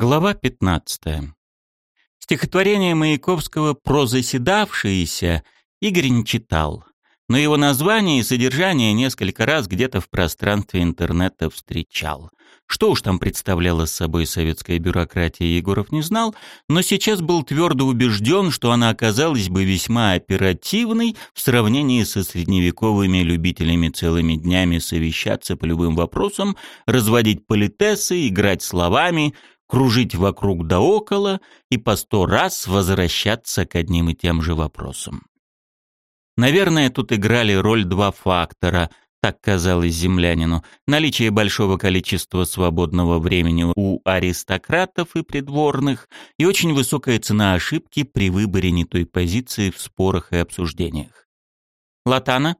Глава 15. Стихотворение Маяковского «Про заседавшиеся» Игорь не читал, но его название и содержание несколько раз где-то в пространстве интернета встречал. Что уж там представляла собой советская бюрократия, Егоров не знал, но сейчас был твердо убежден, что она оказалась бы весьма оперативной в сравнении со средневековыми любителями целыми днями совещаться по любым вопросам, разводить политесы, играть словами — кружить вокруг да около и по сто раз возвращаться к одним и тем же вопросам. Наверное, тут играли роль два фактора, так казалось землянину. Наличие большого количества свободного времени у аристократов и придворных и очень высокая цена ошибки при выборе не той позиции в спорах и обсуждениях. «Латана?»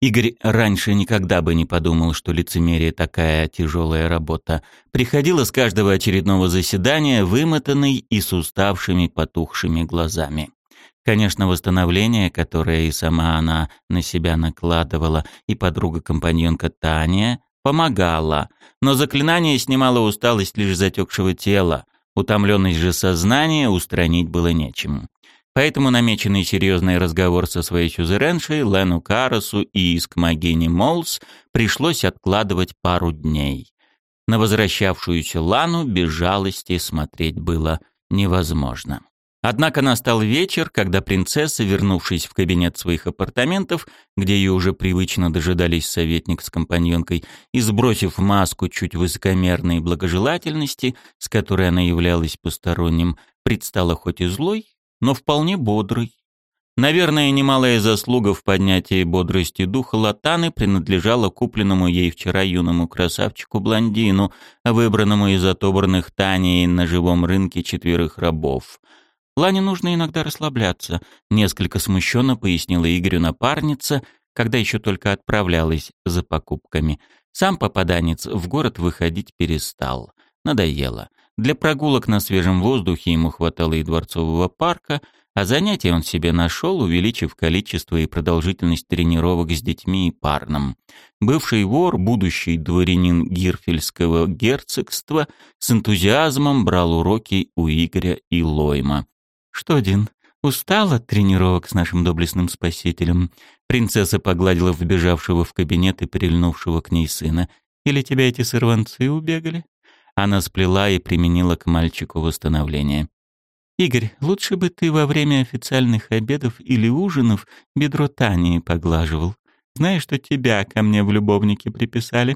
Игорь раньше никогда бы не подумал, что лицемерие такая тяжелая работа. Приходила с каждого очередного заседания вымотанный и с уставшими потухшими глазами. Конечно, восстановление, которое и сама она на себя накладывала, и подруга-компаньонка Таня, помогала, но заклинание снимало усталость лишь затекшего тела, утомленность же сознания устранить было нечем. Поэтому намеченный серьезный разговор со своей сюзереншей Лену Карасу и иск Магини Молс пришлось откладывать пару дней. На возвращавшуюся Лану без жалости смотреть было невозможно. Однако настал вечер, когда принцесса, вернувшись в кабинет своих апартаментов, где ее уже привычно дожидались советник с компаньонкой, и сбросив маску чуть высокомерной благожелательности, с которой она являлась посторонним, предстала хоть и злой, но вполне бодрый. Наверное, немалая заслуга в поднятии бодрости духа Латаны принадлежала купленному ей вчера юному красавчику-блондину, выбранному из отобранных Таней на живом рынке четверых рабов. Лане нужно иногда расслабляться, несколько смущенно пояснила Игорю напарница, когда еще только отправлялась за покупками. Сам попаданец в город выходить перестал. Надоело. Для прогулок на свежем воздухе ему хватало и дворцового парка, а занятия он себе нашел, увеличив количество и продолжительность тренировок с детьми и парном. Бывший вор, будущий дворянин Гирфельского герцогства, с энтузиазмом брал уроки у Игоря и Лойма. «Что, Дин, устал от тренировок с нашим доблестным спасителем?» Принцесса погладила вбежавшего в кабинет и прильнувшего к ней сына. «Или тебя эти сорванцы убегали?» Она сплела и применила к мальчику восстановление. «Игорь, лучше бы ты во время официальных обедов или ужинов бедро Тани поглаживал. Знаешь, что тебя ко мне в любовнике приписали?»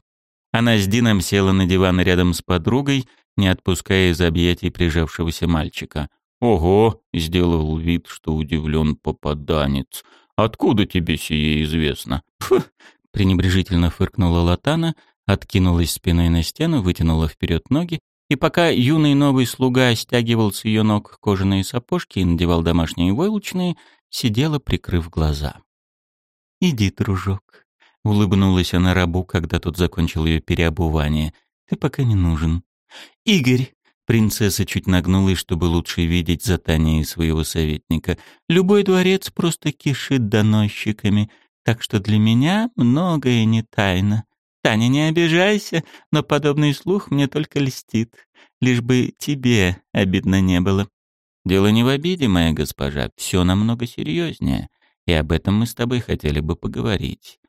Она с Дином села на диван рядом с подругой, не отпуская из объятий прижавшегося мальчика. «Ого!» — сделал вид, что удивлен попаданец. «Откуда тебе сие известно?» «Фу!» — пренебрежительно фыркнула Латана, откинулась спиной на стену, вытянула вперед ноги, и пока юный новый слуга стягивал с ее ног кожаные сапожки и надевал домашние войлочные, сидела, прикрыв глаза. «Иди, дружок», — улыбнулась она рабу, когда тот закончил ее переобувание. «Ты пока не нужен». «Игорь!» — принцесса чуть нагнулась, чтобы лучше видеть затание своего советника. «Любой дворец просто кишит доносчиками, так что для меня многое не тайна. Таня, не обижайся, но подобный слух мне только льстит. Лишь бы тебе обидно не было. Дело не в обиде, моя госпожа, все намного серьезнее, и об этом мы с тобой хотели бы поговорить,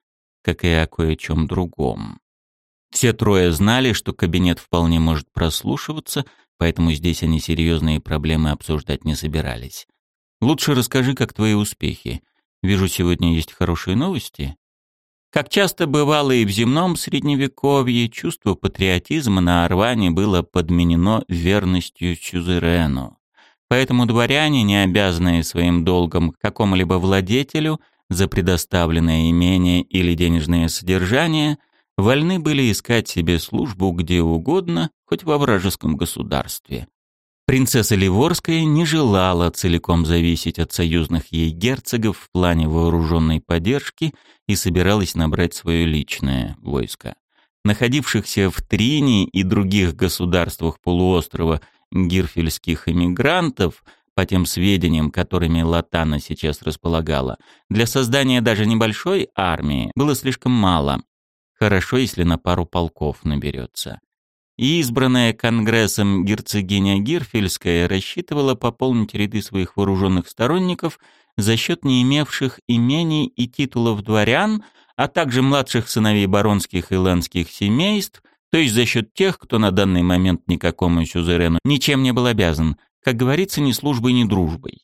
как и о кое-чем другом. Все трое знали, что кабинет вполне может прослушиваться, поэтому здесь они серьезные проблемы обсуждать не собирались. Лучше расскажи, как твои успехи. Вижу, сегодня есть хорошие новости. Как часто бывало и в земном средневековье, чувство патриотизма на Орване было подменено верностью сюзерену. Поэтому дворяне, не обязанные своим долгом какому-либо владетелю за предоставленное имение или денежное содержание, вольны были искать себе службу где угодно, хоть во вражеском государстве. Принцесса Ливорская не желала целиком зависеть от союзных ей герцогов в плане вооруженной поддержки и собиралась набрать свое личное войско. Находившихся в Трине и других государствах полуострова гирфельских эмигрантов, по тем сведениям, которыми Латана сейчас располагала, для создания даже небольшой армии было слишком мало. Хорошо, если на пару полков наберется. И избранная Конгрессом герцогиня Гирфельская рассчитывала пополнить ряды своих вооруженных сторонников за счет не имевших имений и титулов дворян, а также младших сыновей баронских и ланских семейств, то есть за счет тех, кто на данный момент никакому сюзерену ничем не был обязан, как говорится, ни службой, ни дружбой.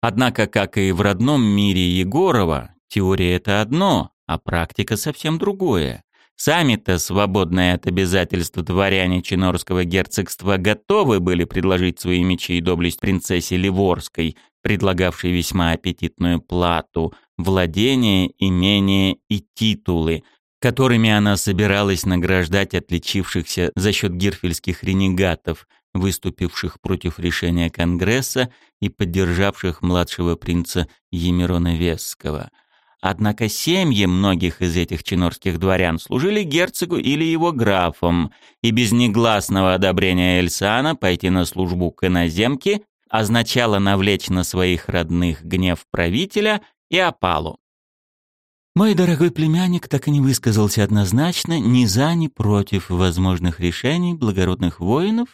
Однако, как и в родном мире Егорова, теория это одно, а практика совсем другое. Сами-то, свободные от обязательств дворяне Чинорского герцогства, готовы были предложить свои мечи и доблесть принцессе Ливорской, предлагавшей весьма аппетитную плату, владение, имение и титулы, которыми она собиралась награждать отличившихся за счет гирфельских ренегатов, выступивших против решения Конгресса и поддержавших младшего принца Емирона Весского – Однако семьи многих из этих чинорских дворян служили герцогу или его графам, и без негласного одобрения Эльсана пойти на службу к иноземке означало навлечь на своих родных гнев правителя и опалу. Мой дорогой племянник так и не высказался однозначно ни за, ни против возможных решений благородных воинов,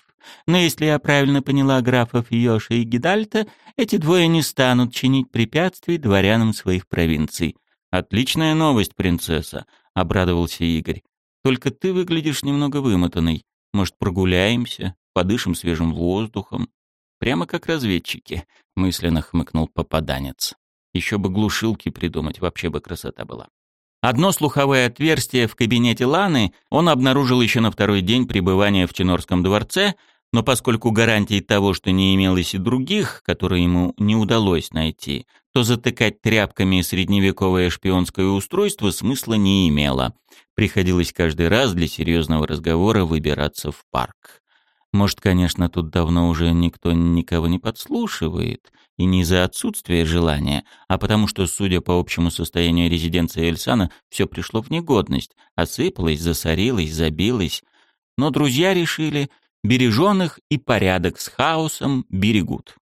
но если я правильно поняла графов Йоша и Гидальта, эти двое не станут чинить препятствий дворянам своих провинций. «Отличная новость, принцесса», — обрадовался Игорь. «Только ты выглядишь немного вымотанной. Может, прогуляемся, подышим свежим воздухом?» «Прямо как разведчики», — мысленно хмыкнул попаданец. «Еще бы глушилки придумать, вообще бы красота была». Одно слуховое отверстие в кабинете Ланы он обнаружил еще на второй день пребывания в Чинорском дворце, но поскольку гарантий того, что не имелось и других, которые ему не удалось найти, то затыкать тряпками средневековое шпионское устройство смысла не имело. Приходилось каждый раз для серьезного разговора выбираться в парк. Может, конечно, тут давно уже никто никого не подслушивает, и не из-за отсутствия желания, а потому что, судя по общему состоянию резиденции Эльсана, все пришло в негодность, осыпалось, засорилось, забилось. Но друзья решили, береженных и порядок с хаосом берегут.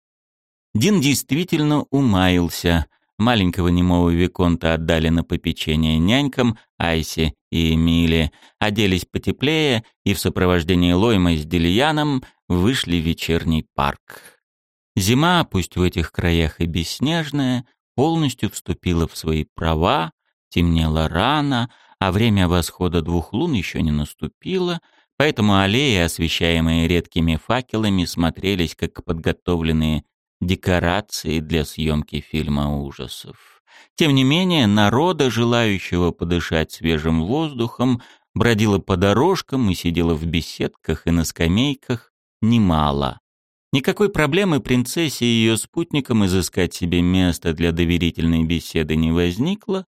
Дин действительно умаился. Маленького немого Виконта отдали на попечение нянькам Айсе и Эмиле, оделись потеплее и в сопровождении Лойма с Дильяном вышли в вечерний парк. Зима, пусть в этих краях и бесснежная, полностью вступила в свои права, темнело рано, а время восхода двух лун еще не наступило — Поэтому аллеи, освещаемые редкими факелами, смотрелись как подготовленные декорации для съемки фильма ужасов. Тем не менее, народа, желающего подышать свежим воздухом, бродило по дорожкам и сидело в беседках и на скамейках немало. Никакой проблемы принцессе и ее спутникам изыскать себе место для доверительной беседы не возникло,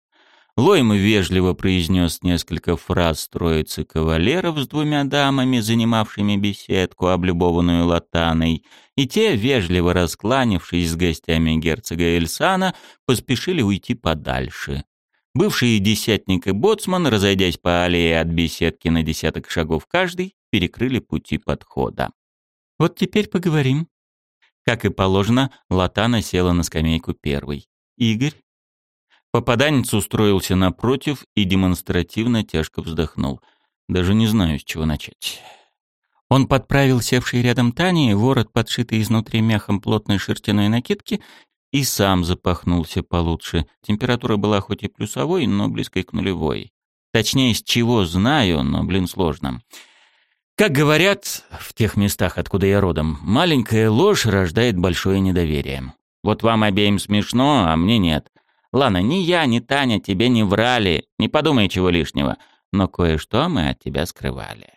Лойм вежливо произнес несколько фраз троицы кавалеров с двумя дамами, занимавшими беседку, облюбованную латаной, и те, вежливо раскланившись с гостями герцога Эльсана, поспешили уйти подальше. Бывшие десятник и боцман, разойдясь по аллее от беседки на десяток шагов каждый, перекрыли пути подхода. «Вот теперь поговорим». Как и положено, Латана села на скамейку первой. Игорь, Попаданец устроился напротив и демонстративно тяжко вздохнул. Даже не знаю, с чего начать. Он подправил севший рядом Тани, ворот, подшитый изнутри мехом плотной шерстяной накидки, и сам запахнулся получше. Температура была хоть и плюсовой, но близкой к нулевой. Точнее, с чего знаю, но, блин, сложно. Как говорят в тех местах, откуда я родом, маленькая ложь рождает большое недоверие. Вот вам обеим смешно, а мне нет. Ладно, ни я, ни Таня тебе не врали, не подумай чего лишнего, но кое-что мы от тебя скрывали».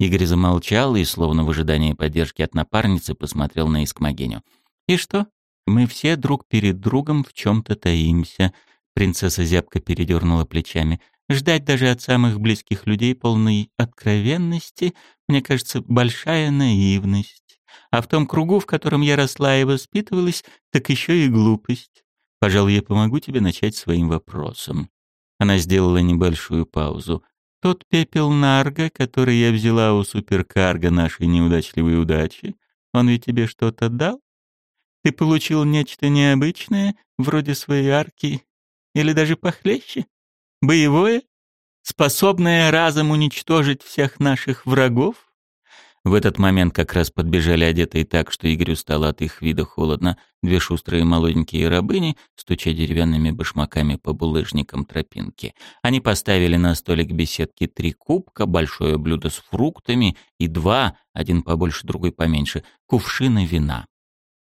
Игорь замолчал и, словно в ожидании поддержки от напарницы, посмотрел на Искмогеню. «И что? Мы все друг перед другом в чем-то таимся», — принцесса зябко передернула плечами. «Ждать даже от самых близких людей полной откровенности, мне кажется, большая наивность. А в том кругу, в котором я росла и воспитывалась, так еще и глупость. Пожалуй, я помогу тебе начать своим вопросом. Она сделала небольшую паузу. Тот пепел нарга, который я взяла у суперкарга нашей неудачливой удачи, он ведь тебе что-то дал? Ты получил нечто необычное, вроде своей арки, или даже похлеще? Боевое? способная разом уничтожить всех наших врагов? В этот момент как раз подбежали одетые так, что Игорю стало от их вида холодно, две шустрые молоденькие рабыни, стуча деревянными башмаками по булыжникам тропинки. Они поставили на столик беседки три кубка, большое блюдо с фруктами и два, один побольше, другой поменьше, кувшины вина.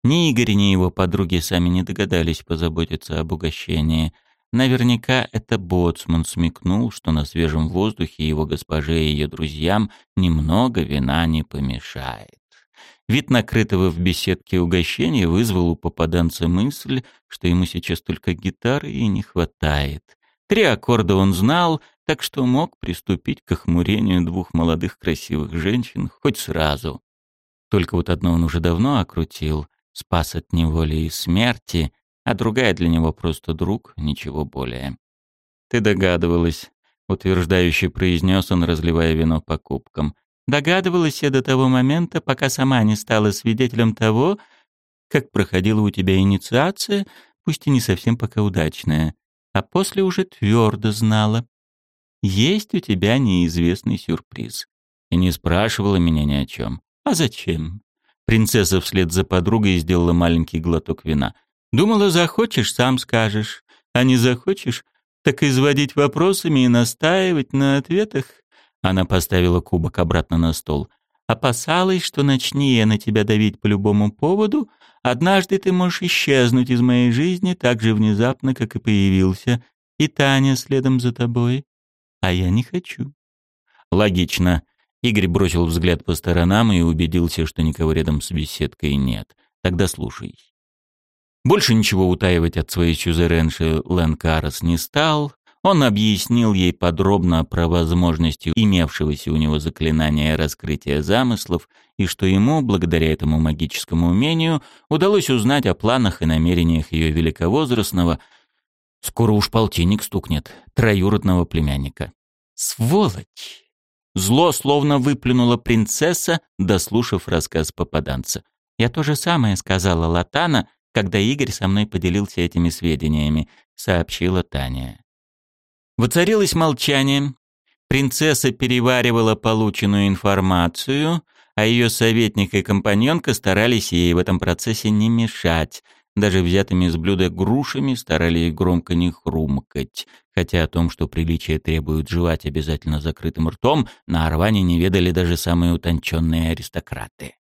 Ни Игорь, ни его подруги сами не догадались позаботиться об угощении — Наверняка это боцман смекнул, что на свежем воздухе его госпоже и ее друзьям немного вина не помешает. Вид накрытого в беседке угощения вызвал у попаданца мысль, что ему сейчас только гитары и не хватает. Три аккорда он знал, так что мог приступить к охмурению двух молодых красивых женщин хоть сразу. Только вот одно он уже давно окрутил, спас от неволи и смерти, а другая для него просто друг, ничего более. «Ты догадывалась», — утверждающе произнес он, разливая вино по кубкам. «Догадывалась я до того момента, пока сама не стала свидетелем того, как проходила у тебя инициация, пусть и не совсем пока удачная, а после уже твердо знала. Есть у тебя неизвестный сюрприз. И не спрашивала меня ни о чем. А зачем? Принцесса вслед за подругой сделала маленький глоток вина. Думала, захочешь, сам скажешь. А не захочешь, так изводить вопросами и настаивать на ответах. Она поставила кубок обратно на стол. Опасалась, что начни я на тебя давить по любому поводу, однажды ты можешь исчезнуть из моей жизни так же внезапно, как и появился, и Таня следом за тобой. А я не хочу. Логично. Игорь бросил взгляд по сторонам и убедился, что никого рядом с беседкой нет. Тогда слушай. Больше ничего утаивать от своей сюзеренши Лэн Карас не стал. Он объяснил ей подробно про возможности имевшегося у него заклинания раскрытия замыслов и что ему, благодаря этому магическому умению, удалось узнать о планах и намерениях ее великовозрастного, скоро уж полтинник стукнет, троюродного племянника. «Сволочь!» Зло словно выплюнула принцесса, дослушав рассказ попаданца. «Я то же самое сказала Латана, когда Игорь со мной поделился этими сведениями», — сообщила Таня. Воцарилось молчание. Принцесса переваривала полученную информацию, а ее советник и компаньонка старались ей в этом процессе не мешать. Даже взятыми с блюда грушами старались громко не хрумкать, хотя о том, что приличие требует жевать обязательно закрытым ртом, на Орване не ведали даже самые утонченные аристократы.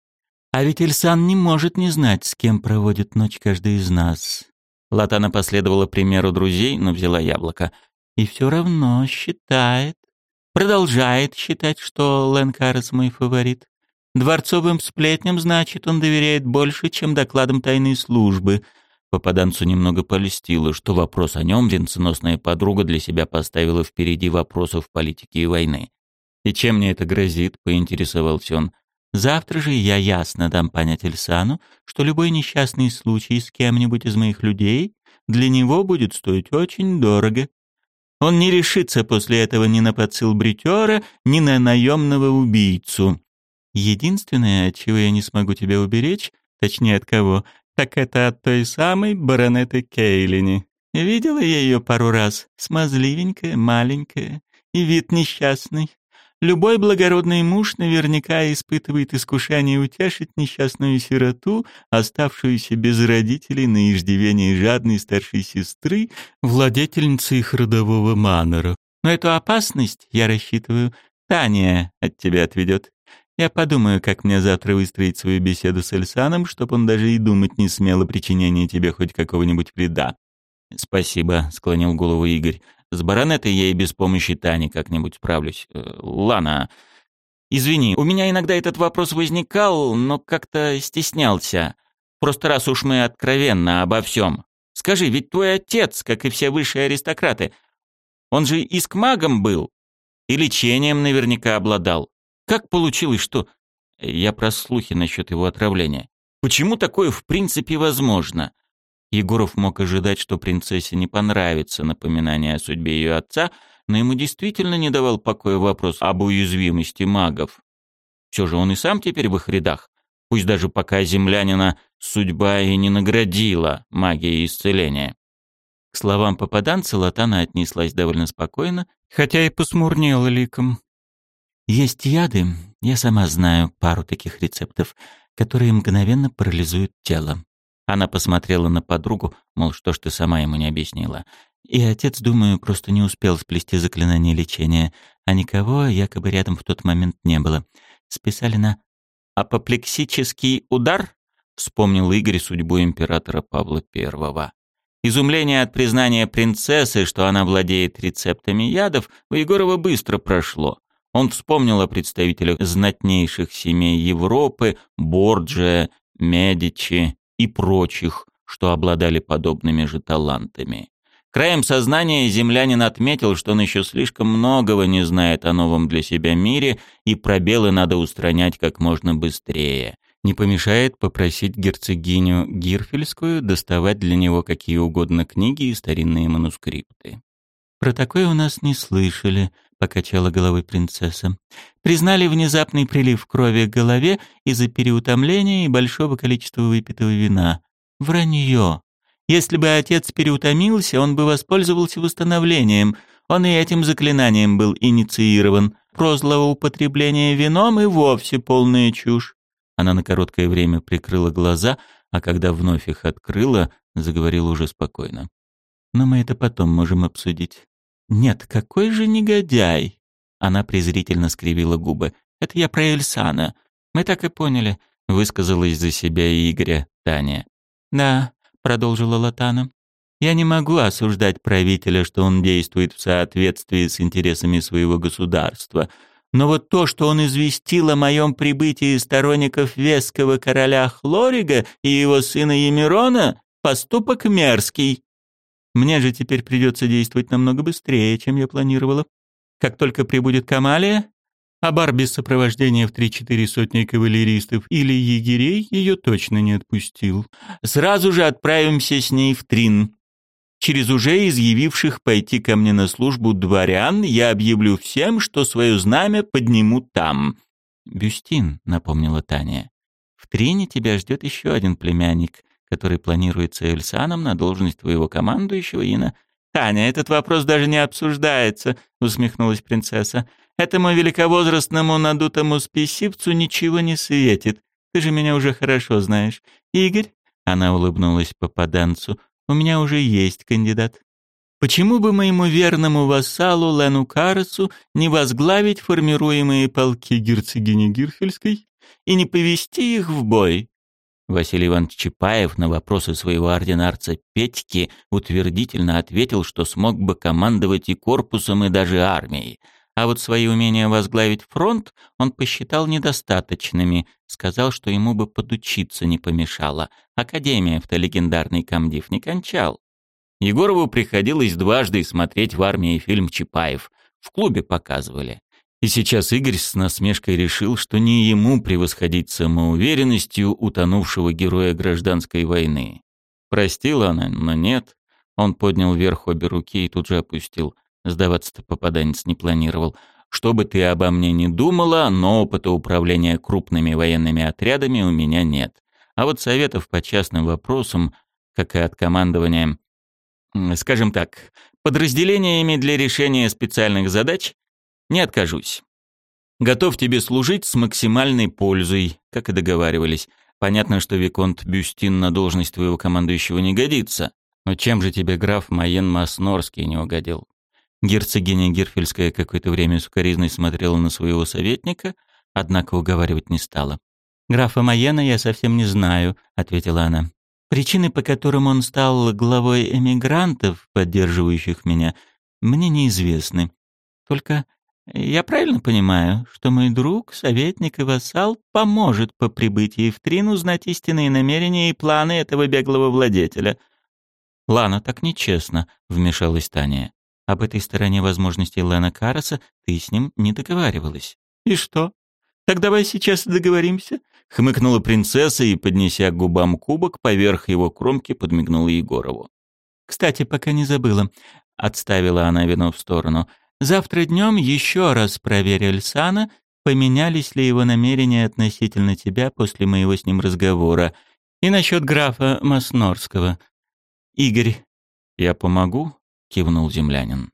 А ведь Ильсан не может не знать, с кем проводит ночь каждый из нас. Латана последовала примеру друзей, но взяла яблоко. И все равно считает, продолжает считать, что Ленкарес мой фаворит. Дворцовым сплетням, значит, он доверяет больше, чем докладам тайной службы. Попаданцу немного полистило, что вопрос о нем венценосная подруга для себя поставила впереди вопросов политики и войны. «И чем мне это грозит?» — поинтересовался он. Завтра же я ясно дам понять Эльсану, что любой несчастный случай с кем-нибудь из моих людей для него будет стоить очень дорого. Он не решится после этого ни на подсыл бритера, ни на наемного убийцу. Единственное, от чего я не смогу тебя уберечь, точнее от кого, так это от той самой баронеты Кейлини. Видела я ее пару раз, смазливенькая, маленькая, и вид несчастный. Любой благородный муж наверняка испытывает искушение утешить несчастную сироту, оставшуюся без родителей на иждивении жадной старшей сестры, владетельницы их родового манора. Но эту опасность, я рассчитываю, Таня от тебя отведет. Я подумаю, как мне завтра выстроить свою беседу с Эльсаном, чтобы он даже и думать не смел о причинении тебе хоть какого-нибудь вреда. «Спасибо», — склонил голову Игорь. С баронетой я и без помощи Тани как-нибудь справлюсь. Э, Лана, извини, у меня иногда этот вопрос возникал, но как-то стеснялся. Просто раз уж мы откровенно обо всем. Скажи, ведь твой отец, как и все высшие аристократы, он же искмагом был? И лечением наверняка обладал. Как получилось, что... Я про слухи насчет его отравления. Почему такое в принципе возможно? Егоров мог ожидать, что принцессе не понравится напоминание о судьбе ее отца, но ему действительно не давал покоя вопрос об уязвимости магов. Все же он и сам теперь в их рядах, пусть даже пока землянина судьба и не наградила магией исцеления. К словам попаданца Латана отнеслась довольно спокойно, хотя и посмурнела ликом. «Есть яды, я сама знаю пару таких рецептов, которые мгновенно парализуют тело». Она посмотрела на подругу, мол, что ж ты сама ему не объяснила. И отец, думаю, просто не успел сплести заклинание лечения, а никого якобы рядом в тот момент не было. Списали на «апоплексический удар», — вспомнил Игорь судьбу императора Павла I. Изумление от признания принцессы, что она владеет рецептами ядов, у Егорова быстро прошло. Он вспомнил о представителях знатнейших семей Европы, Борджия, Медичи и прочих, что обладали подобными же талантами. Краем сознания землянин отметил, что он еще слишком многого не знает о новом для себя мире, и пробелы надо устранять как можно быстрее. Не помешает попросить герцогиню Гирфельскую доставать для него какие угодно книги и старинные манускрипты. «Про такое у нас не слышали», — покачала головой принцесса. «Признали внезапный прилив крови к голове из-за переутомления и большого количества выпитого вина. Вранье. Если бы отец переутомился, он бы воспользовался восстановлением. Он и этим заклинанием был инициирован. Про злоупотребление вином и вовсе полная чушь. Она на короткое время прикрыла глаза, а когда вновь их открыла, заговорила уже спокойно. «Но мы это потом можем обсудить». «Нет, какой же негодяй!» Она презрительно скривила губы. «Это я про Эльсана. Мы так и поняли», — высказалась за себя и Игоря Таня. «Да», — продолжила Латана. «Я не могу осуждать правителя, что он действует в соответствии с интересами своего государства. Но вот то, что он известил о моем прибытии сторонников Веского короля Хлорига и его сына Емирона, поступок мерзкий. Мне же теперь придется действовать намного быстрее, чем я планировала. Как только прибудет Камалия, а бар без сопровождения в три-четыре сотни кавалеристов или егерей ее точно не отпустил. Сразу же отправимся с ней в Трин. Через уже изъявивших пойти ко мне на службу дворян я объявлю всем, что свое знамя подниму там. «Бюстин», — напомнила Таня, — «в Трине тебя ждет еще один племянник, который планируется Эльсаном на должность твоего командующего и на...» «Таня, этот вопрос даже не обсуждается», — усмехнулась принцесса. «Этому великовозрастному надутому спесивцу ничего не светит. Ты же меня уже хорошо знаешь. Игорь?» — она улыбнулась попаданцу. У меня уже есть кандидат. Почему бы моему верному вассалу Лену Карасу не возглавить формируемые полки герцогини Гирфельской и не повести их в бой? Василий Иванович Чапаев на вопросы своего ординарца Петьки утвердительно ответил, что смог бы командовать и корпусом, и даже армией. А вот свои умения возглавить фронт он посчитал недостаточными, сказал, что ему бы подучиться не помешало. Академия-то легендарный комдив не кончал. Егорову приходилось дважды смотреть в армии фильм «Чапаев». В клубе показывали. И сейчас Игорь с насмешкой решил, что не ему превосходить самоуверенностью утонувшего героя гражданской войны. Простила она, но нет. Он поднял вверх обе руки и тут же опустил. Сдаваться-то попаданец не планировал. Что бы ты обо мне ни думала, но опыта управления крупными военными отрядами у меня нет. А вот советов по частным вопросам, как и от командования, скажем так, подразделениями для решения специальных задач, не откажусь. Готов тебе служить с максимальной пользой, как и договаривались. Понятно, что Виконт Бюстин на должность твоего командующего не годится. Но чем же тебе граф Майен Маснорский не угодил? Герцогиня Герфельская какое-то время сукоризной смотрела на своего советника, однако уговаривать не стала. «Графа Майена я совсем не знаю», — ответила она. «Причины, по которым он стал главой эмигрантов, поддерживающих меня, мне неизвестны. Только я правильно понимаю, что мой друг, советник и вассал поможет по прибытии в Трин узнать истинные намерения и планы этого беглого владетеля?» «Лана, так нечестно», — вмешалась Таня. Об этой стороне возможностей Лена Караса ты с ним не договаривалась. И что? Так давай сейчас договоримся, хмыкнула принцесса и, поднеся к губам кубок, поверх его кромки подмигнула Егорову. Кстати, пока не забыла, отставила она вино в сторону. Завтра днем еще раз проверь Эльсана, поменялись ли его намерения относительно тебя после моего с ним разговора. И насчет графа Маснорского. Игорь, «Я помогу?» — кивнул землянин.